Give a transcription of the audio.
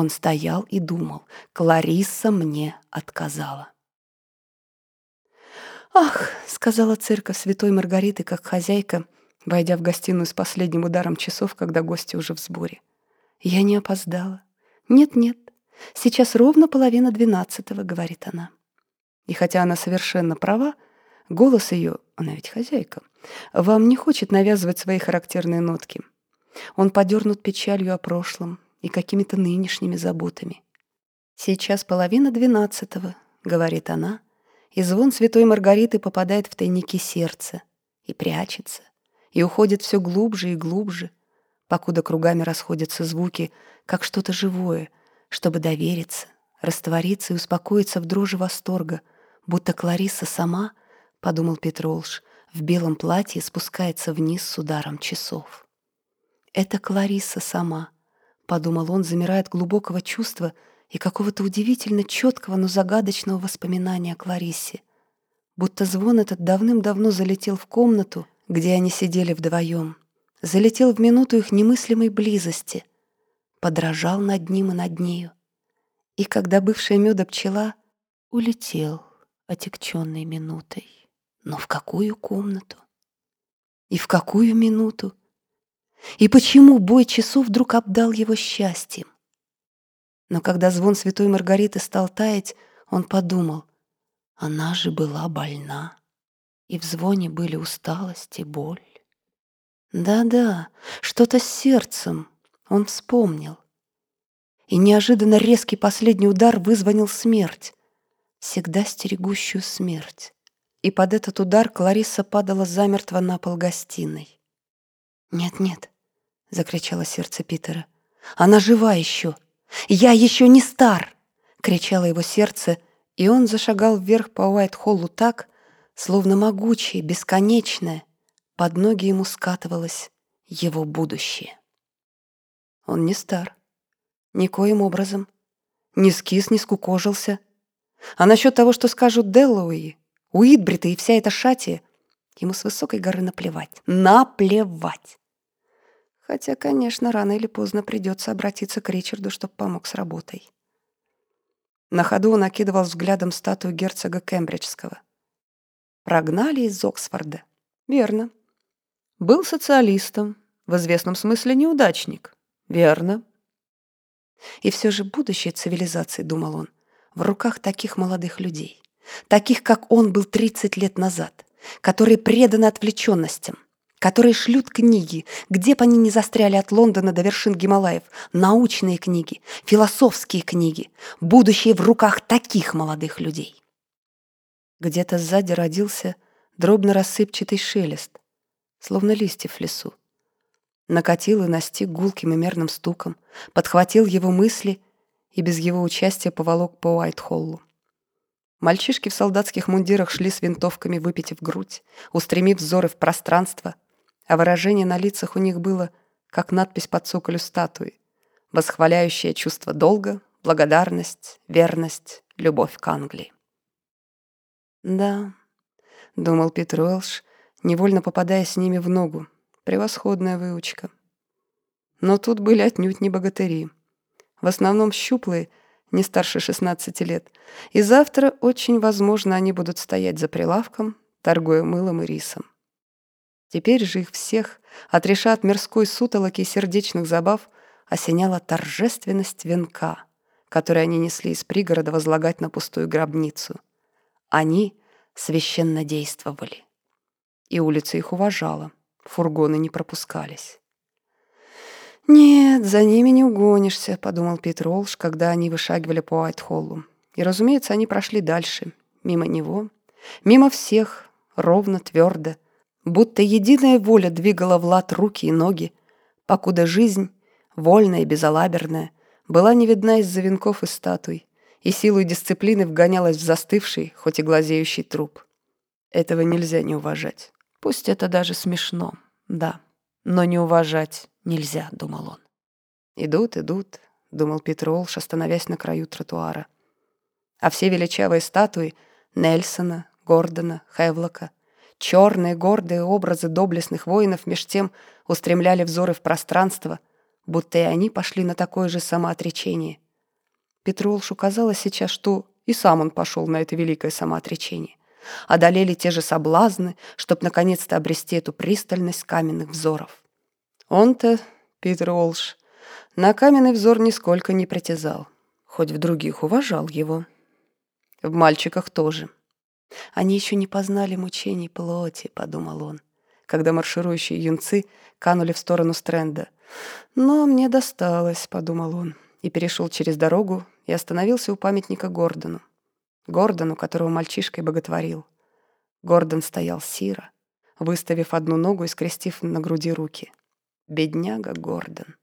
Он стоял и думал. Кларисса мне отказала. «Ах!» — сказала церковь святой Маргариты, как хозяйка, войдя в гостиную с последним ударом часов, когда гости уже в сборе. «Я не опоздала. Нет-нет, сейчас ровно половина двенадцатого», — говорит она. И хотя она совершенно права, голос ее, она ведь хозяйка, вам не хочет навязывать свои характерные нотки. Он подернут печалью о прошлом и какими-то нынешними заботами. «Сейчас половина двенадцатого», — говорит она, и звон святой Маргариты попадает в тайники сердца и прячется, и уходит все глубже и глубже, покуда кругами расходятся звуки, как что-то живое, чтобы довериться, раствориться и успокоиться в дрожи восторга, будто Клариса сама, — подумал Петролш, — в белом платье спускается вниз с ударом часов. Это Клариса сама, — подумал он, замирая от глубокого чувства и какого-то удивительно четкого, но загадочного воспоминания о Клариссе. Будто звон этот давным-давно залетел в комнату, где они сидели вдвоем, залетел в минуту их немыслимой близости, подражал над ним и над нею. И когда бывшая меда пчела улетел отекченной минутой. Но в какую комнату? И в какую минуту? И почему бой часов вдруг обдал его счастьем? Но когда звон святой Маргариты стал таять, он подумал, она же была больна, и в звоне были усталость и боль. Да-да, что-то с сердцем, он вспомнил. И неожиданно резкий последний удар вызвонил смерть, всегда стерегущую смерть. И под этот удар Клариса падала замертво на пол гостиной. «Нет-нет», — закричало сердце Питера, — «она жива еще! Я еще не стар!» — кричало его сердце, и он зашагал вверх по Уайт-Холлу так, словно могучее, бесконечное, под ноги ему скатывалось его будущее. Он не стар. Никоим образом. Не скис, не скукожился. А насчет того, что скажут Деллоуи, Уитбриты и вся эта шатия, ему с высокой горы наплевать. Наплевать! Хотя, конечно, рано или поздно придется обратиться к Ричарду, чтобы помог с работой. На ходу он окидывал взглядом статую герцога Кембриджского. Прогнали из Оксфорда. Верно. Был социалистом, в известном смысле неудачник. Верно. И все же будущее цивилизации, думал он, в руках таких молодых людей, таких, как он был 30 лет назад, которые преданы отвлеченностям, которые шлют книги, где бы они ни застряли от Лондона до вершин Гималаев, научные книги, философские книги, будущее в руках таких молодых людей. Где-то сзади родился дробно-рассыпчатый шелест, словно листья в лесу накатил и настиг гулким и мерным стуком, подхватил его мысли и без его участия поволок по Уайт-Холлу. Мальчишки в солдатских мундирах шли с винтовками, выпитив грудь, устремив взоры в пространство, а выражение на лицах у них было, как надпись под цоколю статуи, восхваляющее чувство долга, благодарность, верность, любовь к Англии. «Да», — думал Питер Уэлш, невольно попадая с ними в ногу, Превосходная выучка. Но тут были отнюдь не богатыри. В основном щуплые, не старше 16 лет. И завтра, очень возможно, они будут стоять за прилавком, торгуя мылом и рисом. Теперь же их всех, отреша от мирской сутолоки и сердечных забав, осеняла торжественность венка, который они несли из пригорода возлагать на пустую гробницу. Они священно действовали. И улица их уважала. Фургоны не пропускались. «Нет, за ними не угонишься», — подумал Питер Олш, когда они вышагивали по Уайт-Холлу. И, разумеется, они прошли дальше, мимо него, мимо всех, ровно, твердо, будто единая воля двигала в лад руки и ноги, покуда жизнь, вольная и безалаберная, была не видна из-за венков и статуй, и силой дисциплины вгонялась в застывший, хоть и глазеющий труп. Этого нельзя не уважать. Пусть это даже смешно, да, но не уважать нельзя, думал он. Идут, идут, думал Петролш, остановясь на краю тротуара. А все величавые статуи Нельсона, Гордона, Хевлока, черные гордые образы доблестных воинов меж тем устремляли взоры в пространство, будто и они пошли на такое же самоотречение, Петру Олшу казалось сейчас, что и сам он пошел на это великое самоотречение. Одолели те же соблазны, чтоб наконец-то обрести эту пристальность каменных взоров. Он-то, Питер Олш, на каменный взор нисколько не притязал, хоть в других уважал его. В мальчиках тоже. Они еще не познали мучений плоти, подумал он, когда марширующие юнцы канули в сторону стренда. Но мне досталось, подумал он, и перешел через дорогу и остановился у памятника Гордону. Гордону, которого мальчишкой боготворил. Гордон стоял сиро, выставив одну ногу и скрестив на груди руки. Бедняга Гордон.